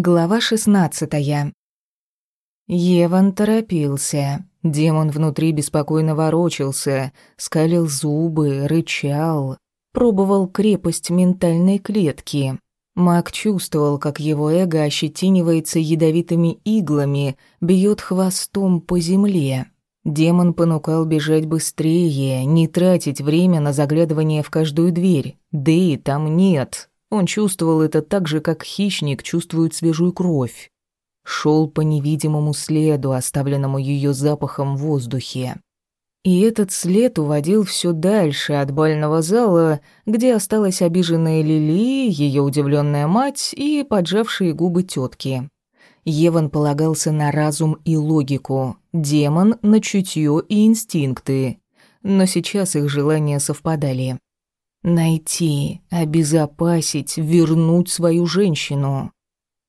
Глава шестнадцатая. Еван торопился. Демон внутри беспокойно ворочался, скалил зубы, рычал, пробовал крепость ментальной клетки. Маг чувствовал, как его эго ощетинивается ядовитыми иглами, бьет хвостом по земле. Демон понукал бежать быстрее, не тратить время на заглядывание в каждую дверь. Да и там нет. Он чувствовал это так же, как хищник чувствует свежую кровь. Шел по невидимому следу, оставленному ее запахом в воздухе. И этот след уводил все дальше от бального зала, где осталась обиженная Лили, ее удивленная мать и поджавшие губы тетки. Еван полагался на разум и логику, демон — на чутье и инстинкты. Но сейчас их желания совпадали. Найти, обезопасить, вернуть свою женщину.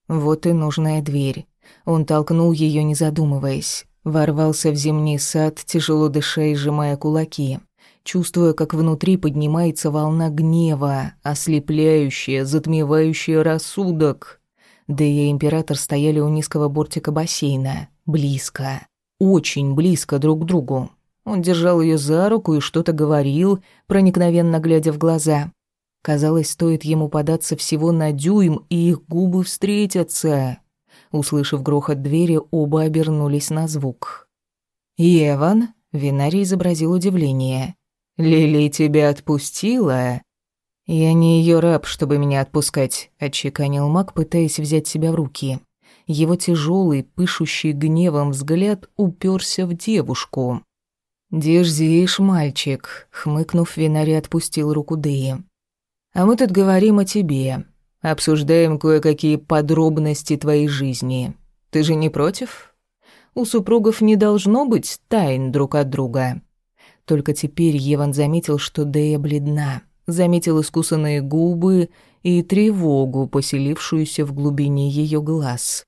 Вот и нужная дверь. Он толкнул ее, не задумываясь. Ворвался в зимний сад, тяжело дыша и сжимая кулаки. Чувствуя, как внутри поднимается волна гнева, ослепляющая, затмевающая рассудок. Да и император стояли у низкого бортика бассейна. Близко. Очень близко друг к другу. Он держал ее за руку и что-то говорил, проникновенно глядя в глаза. Казалось, стоит ему податься всего на дюйм, и их губы встретятся. Услышав грохот двери, оба обернулись на звук. «Еван?» — Винарий изобразил удивление. «Лили тебя отпустила?» «Я не ее раб, чтобы меня отпускать», — отчеканил маг, пытаясь взять себя в руки. Его тяжелый, пышущий гневом взгляд уперся в девушку. «Дерзишь, мальчик», — хмыкнув, Винари отпустил руку Деи. «А мы тут говорим о тебе. Обсуждаем кое-какие подробности твоей жизни. Ты же не против? У супругов не должно быть тайн друг от друга». Только теперь Еван заметил, что Дея бледна, заметил искусанные губы и тревогу, поселившуюся в глубине ее глаз.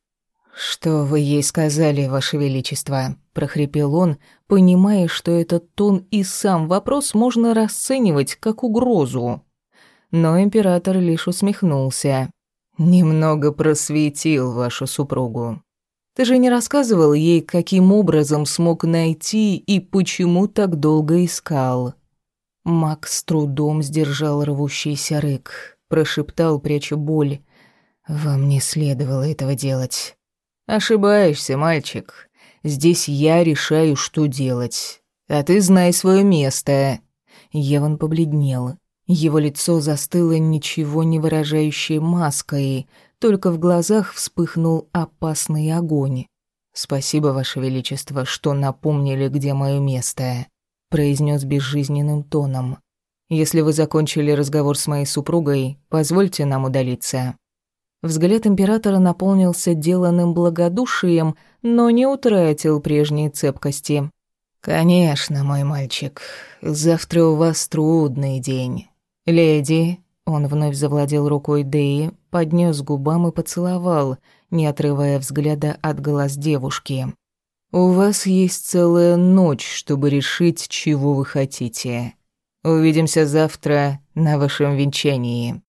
«Что вы ей сказали, Ваше Величество?» – прохрипел он, понимая, что этот тон и сам вопрос можно расценивать как угрозу. Но император лишь усмехнулся. «Немного просветил вашу супругу. Ты же не рассказывал ей, каким образом смог найти и почему так долго искал?» Макс с трудом сдержал рвущийся рык, прошептал, пряча боль. «Вам не следовало этого делать». «Ошибаешься, мальчик. Здесь я решаю, что делать. А ты знай свое место». Еван побледнел. Его лицо застыло ничего не выражающей маской, только в глазах вспыхнул опасный огонь. «Спасибо, Ваше Величество, что напомнили, где мое место», — произнес безжизненным тоном. «Если вы закончили разговор с моей супругой, позвольте нам удалиться». Взгляд императора наполнился деланным благодушием, но не утратил прежней цепкости. «Конечно, мой мальчик. Завтра у вас трудный день. Леди...» Он вновь завладел рукой Деи, поднес губам и поцеловал, не отрывая взгляда от глаз девушки. «У вас есть целая ночь, чтобы решить, чего вы хотите. Увидимся завтра на вашем венчании».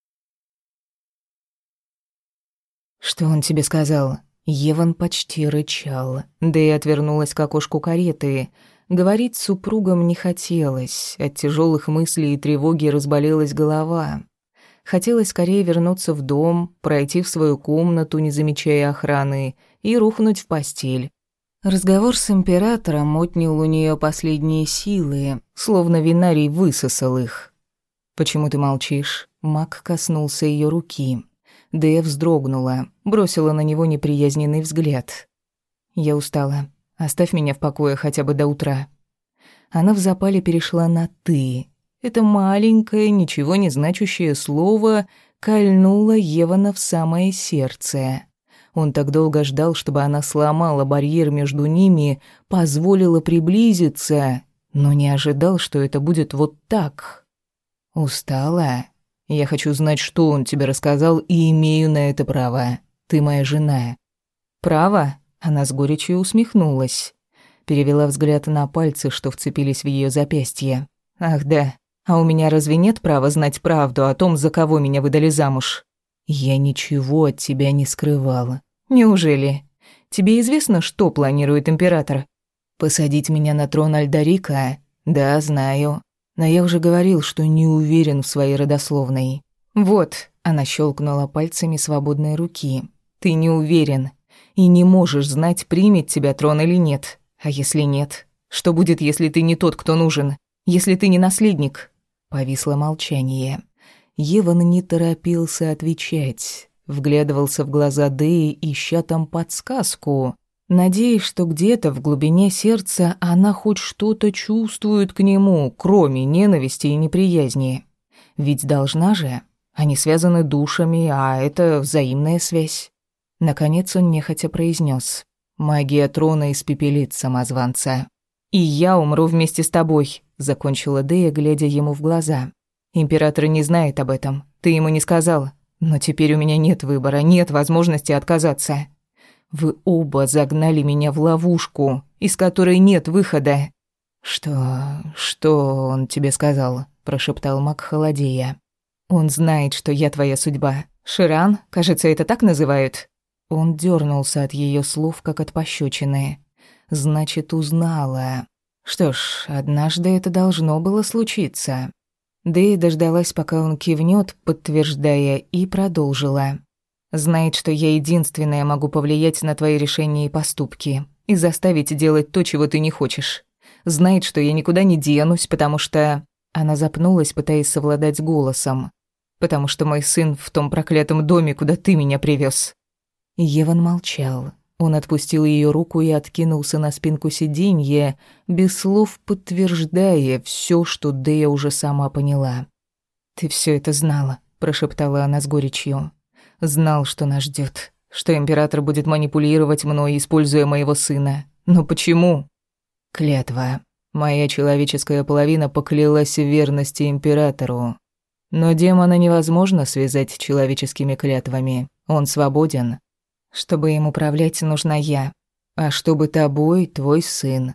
«Что он тебе сказал?» Еван почти рычал, да и отвернулась к окошку кареты. Говорить с супругом не хотелось, от тяжелых мыслей и тревоги разболелась голова. Хотелось скорее вернуться в дом, пройти в свою комнату, не замечая охраны, и рухнуть в постель. Разговор с императором отнял у нее последние силы, словно винарий высосал их. «Почему ты молчишь?» Мак коснулся ее руки. Дэя вздрогнула, бросила на него неприязненный взгляд. «Я устала. Оставь меня в покое хотя бы до утра». Она в запале перешла на «ты». Это маленькое, ничего не значащее слово кольнуло Евана в самое сердце. Он так долго ждал, чтобы она сломала барьер между ними, позволила приблизиться, но не ожидал, что это будет вот так. «Устала?» Я хочу знать, что он тебе рассказал, и имею на это право. Ты моя жена». «Право?» Она с горечью усмехнулась. Перевела взгляд на пальцы, что вцепились в ее запястье. «Ах да, а у меня разве нет права знать правду о том, за кого меня выдали замуж?» Я ничего от тебя не скрывала. Неужели? Тебе известно, что планирует император? Посадить меня на трон Альдарика? Да, знаю. Но я уже говорил, что не уверен в своей родословной. Вот, она щелкнула пальцами свободной руки. Ты не уверен и не можешь знать, примет тебя трон или нет. А если нет? Что будет, если ты не тот, кто нужен? Если ты не наследник? Повисло молчание. Еван не торопился отвечать. Вглядывался в глаза Дэи, ища там подсказку. Надеясь, что где-то в глубине сердца она хоть что-то чувствует к нему, кроме ненависти и неприязни. Ведь должна же. Они связаны душами, а это взаимная связь. Наконец он нехотя произнес: «Магия трона испепелит самозванца». «И я умру вместе с тобой», — закончила Дея, глядя ему в глаза. «Император не знает об этом. Ты ему не сказал. Но теперь у меня нет выбора, нет возможности отказаться. Вы оба загнали меня в ловушку, из которой нет выхода». «Что... что он тебе сказал?» – прошептал Мак холодея. Он знает, что я твоя судьба. Ширан, кажется, это так называют. Он дернулся от ее слов, как от пощечины. Значит, узнала. Что ж, однажды это должно было случиться. Дэй дождалась, пока он кивнет, подтверждая, и продолжила. Знает, что я единственная могу повлиять на твои решения и поступки и заставить делать то, чего ты не хочешь. Знает, что я никуда не денусь, потому что она запнулась, пытаясь совладать с голосом потому что мой сын в том проклятом доме, куда ты меня привез. Еван молчал. Он отпустил ее руку и откинулся на спинку сиденья, без слов подтверждая все, что Дэя уже сама поняла. «Ты все это знала», — прошептала она с горечью. «Знал, что нас ждет, что император будет манипулировать мной, используя моего сына. Но почему?» «Клятва. Моя человеческая половина поклялась в верности императору. Но демона невозможно связать человеческими клятвами. Он свободен. Чтобы им управлять, нужна я. А чтобы тобой, твой сын.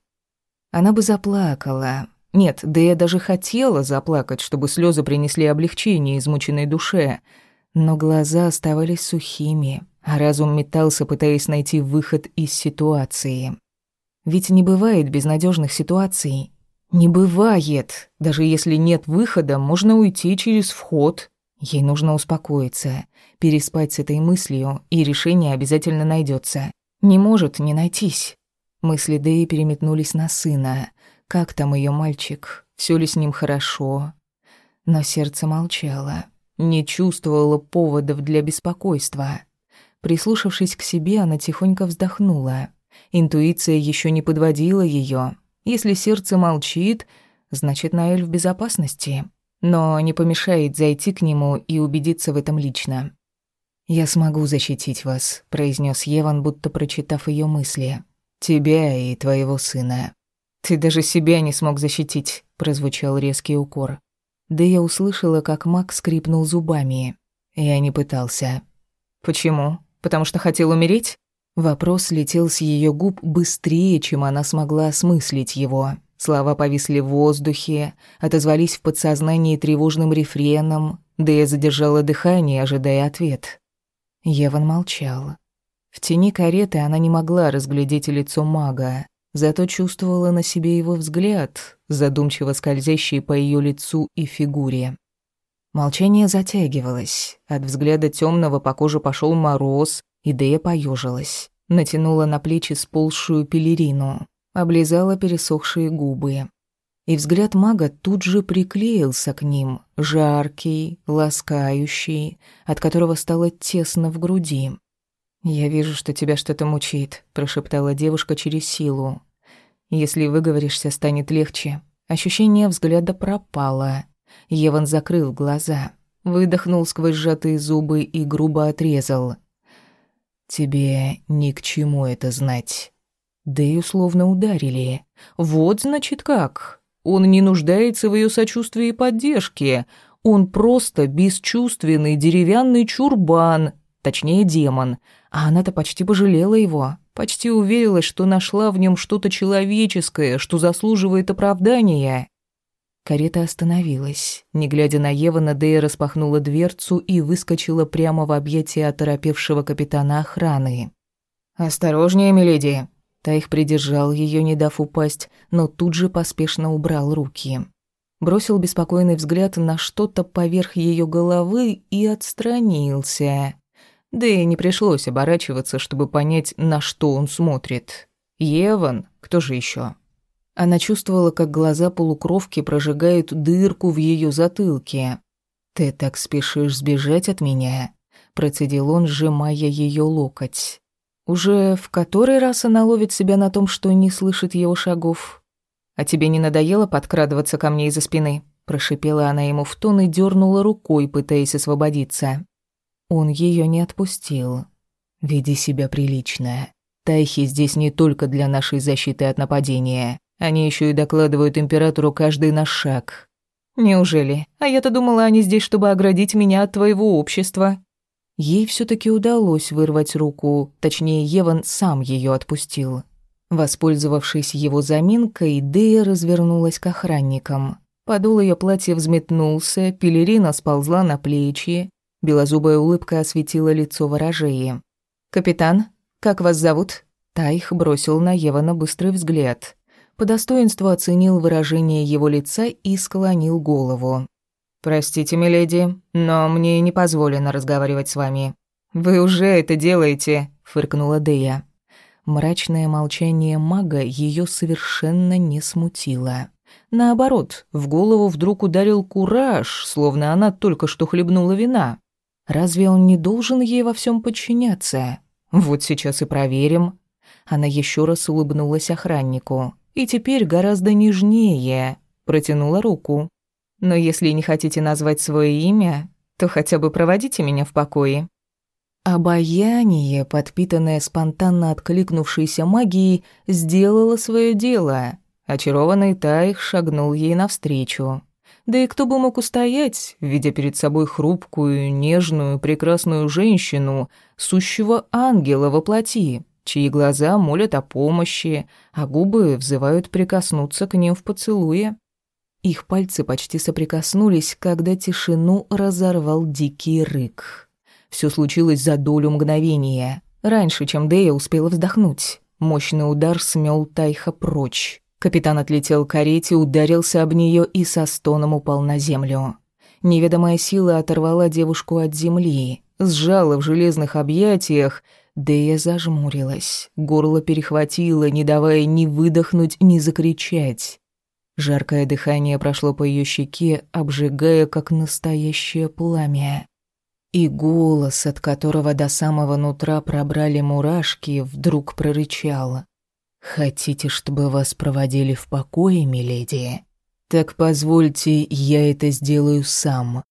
Она бы заплакала. Нет, да я даже хотела заплакать, чтобы слезы принесли облегчение измученной душе. Но глаза оставались сухими, а разум метался, пытаясь найти выход из ситуации. Ведь не бывает безнадежных ситуаций. Не бывает. Даже если нет выхода, можно уйти через вход. Ей нужно успокоиться, переспать с этой мыслью, и решение обязательно найдется. Не может не найтись. Мысли Дэи переметнулись на сына. Как там ее мальчик? Все ли с ним хорошо? Но сердце молчало, не чувствовало поводов для беспокойства. Прислушавшись к себе, она тихонько вздохнула. Интуиция еще не подводила ее, если сердце молчит, значит, Наэль в безопасности. Но не помешает зайти к нему и убедиться в этом лично. «Я смогу защитить вас», — произнес Еван, будто прочитав ее мысли. «Тебя и твоего сына». «Ты даже себя не смог защитить», — прозвучал резкий укор. Да я услышала, как Мак скрипнул зубами. Я не пытался. «Почему? Потому что хотел умереть?» Вопрос летел с ее губ быстрее, чем она смогла осмыслить его. Слова повисли в воздухе, отозвались в подсознании тревожным рефреном, да я задержала дыхание, ожидая ответ. Еван молчал. В тени кареты она не могла разглядеть лицо мага, зато чувствовала на себе его взгляд, задумчиво скользящий по ее лицу и фигуре. Молчание затягивалось. От взгляда темного по коже пошел мороз, Идея поежилась, натянула на плечи сползшую пелерину, облизала пересохшие губы. И взгляд мага тут же приклеился к ним, жаркий, ласкающий, от которого стало тесно в груди. «Я вижу, что тебя что-то мучает», — прошептала девушка через силу. «Если выговоришься, станет легче». Ощущение взгляда пропало. Еван закрыл глаза, выдохнул сквозь сжатые зубы и грубо отрезал. «Тебе ни к чему это знать». Да и условно ударили. Вот, значит, как. Он не нуждается в ее сочувствии и поддержке. Он просто бесчувственный деревянный чурбан, точнее демон. А она-то почти пожалела его, почти уверилась, что нашла в нем что-то человеческое, что заслуживает оправдания. Карета остановилась. Не глядя на Евана, Дея распахнула дверцу и выскочила прямо в объятия оторопевшего капитана охраны. «Осторожнее, миледи!» Тайх придержал ее, не дав упасть, но тут же поспешно убрал руки. Бросил беспокойный взгляд на что-то поверх ее головы и отстранился. Да и не пришлось оборачиваться, чтобы понять, на что он смотрит. «Еван? Кто же еще? Она чувствовала, как глаза полукровки прожигают дырку в ее затылке. «Ты так спешишь сбежать от меня?» Процедил он, сжимая ее локоть. Уже в который раз она ловит себя на том, что не слышит его шагов. «А тебе не надоело подкрадываться ко мне из-за спины?» Прошипела она ему в тон и дернула рукой, пытаясь освободиться. Он ее не отпустил. «Веди себя прилично. Тайхи здесь не только для нашей защиты от нападения. Они еще и докладывают императору каждый наш шаг. Неужели? А я-то думала, они здесь, чтобы оградить меня от твоего общества. Ей все таки удалось вырвать руку, точнее, Еван сам ее отпустил. Воспользовавшись его заминкой, Дея развернулась к охранникам. Подол ее платья взметнулся, пелерина сползла на плечи, белозубая улыбка осветила лицо ворожеи. «Капитан, как вас зовут?» Тайх бросил на Евана быстрый взгляд по достоинству оценил выражение его лица и склонил голову. «Простите, миледи, но мне не позволено разговаривать с вами». «Вы уже это делаете», — фыркнула Дея. Мрачное молчание мага ее совершенно не смутило. Наоборот, в голову вдруг ударил кураж, словно она только что хлебнула вина. Разве он не должен ей во всем подчиняться? Вот сейчас и проверим. Она еще раз улыбнулась охраннику и теперь гораздо нежнее, протянула руку. Но если не хотите назвать свое имя, то хотя бы проводите меня в покое. Обаяние, подпитанное спонтанно откликнувшейся магией, сделало свое дело. Очарованный Тайх шагнул ей навстречу. Да и кто бы мог устоять, видя перед собой хрупкую, нежную, прекрасную женщину, сущего ангела во плоти, чьи глаза молят о помощи, а губы взывают прикоснуться к ним в поцелуе. Их пальцы почти соприкоснулись, когда тишину разорвал дикий рык. Все случилось за долю мгновения, раньше, чем Дея успела вздохнуть. Мощный удар смел Тайха прочь. Капитан отлетел к карете, ударился об нее и со стоном упал на землю. Неведомая сила оторвала девушку от земли, сжала в железных объятиях, Дея зажмурилась, горло перехватило, не давая ни выдохнуть, ни закричать. Жаркое дыхание прошло по ее щеке, обжигая, как настоящее пламя. И голос, от которого до самого нутра пробрали мурашки, вдруг прорычал. «Хотите, чтобы вас проводили в покое, миледи? Так позвольте, я это сделаю сам».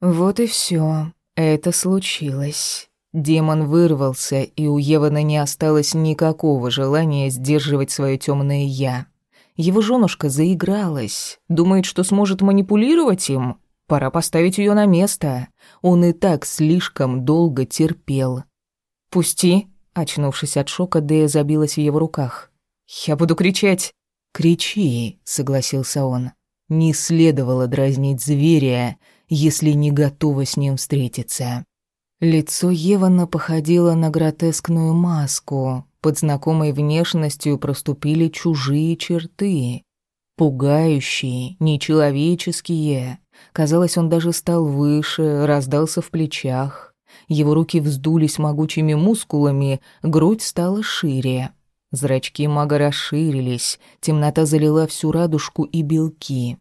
Вот и все. Это случилось. Демон вырвался, и у Евана не осталось никакого желания сдерживать свое темное «я». Его женушка заигралась, думает, что сможет манипулировать им. Пора поставить ее на место. Он и так слишком долго терпел. «Пусти!» — очнувшись от шока, Дея забилась в его руках. «Я буду кричать!» «Кричи!» — согласился он. «Не следовало дразнить зверя, если не готова с ним встретиться. Лицо Евана походило на гротескную маску. Под знакомой внешностью проступили чужие черты. Пугающие, нечеловеческие. Казалось, он даже стал выше, раздался в плечах. Его руки вздулись могучими мускулами, грудь стала шире. Зрачки мага расширились, темнота залила всю радужку и белки.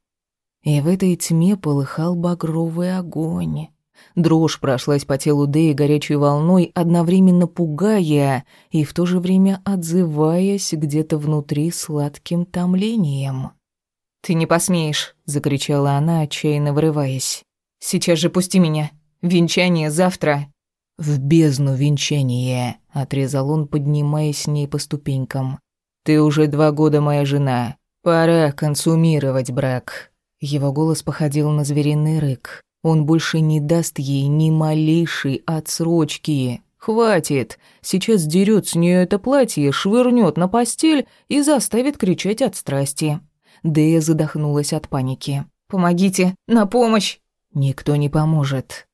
И в этой тьме полыхал багровый огонь. Дрожь прошлась по телу Дэи горячей волной, одновременно пугая и в то же время отзываясь где-то внутри сладким томлением. «Ты не посмеешь!» — закричала она, отчаянно вырываясь. «Сейчас же пусти меня! Венчание завтра!» «В бездну венчание!» — отрезал он, поднимаясь с ней по ступенькам. «Ты уже два года моя жена. Пора консумировать брак. Его голос походил на звериный рык. Он больше не даст ей ни малейшей отсрочки. Хватит. Сейчас дерет с нее это платье, швырнет на постель и заставит кричать от страсти. Дея задохнулась от паники. «Помогите! На помощь!» «Никто не поможет».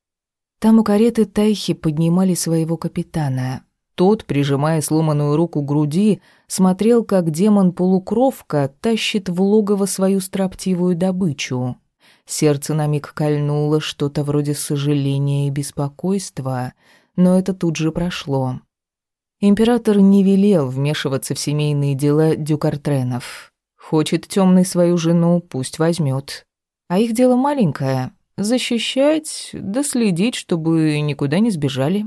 Там у кареты Тайхи поднимали своего капитана. Тот, прижимая сломанную руку к груди, смотрел, как демон-полукровка тащит в логово свою строптивую добычу. Сердце на миг кольнуло что-то вроде сожаления и беспокойства, но это тут же прошло. Император не велел вмешиваться в семейные дела дюкартренов. Хочет темный свою жену, пусть возьмет. А их дело маленькое — защищать, да следить, чтобы никуда не сбежали.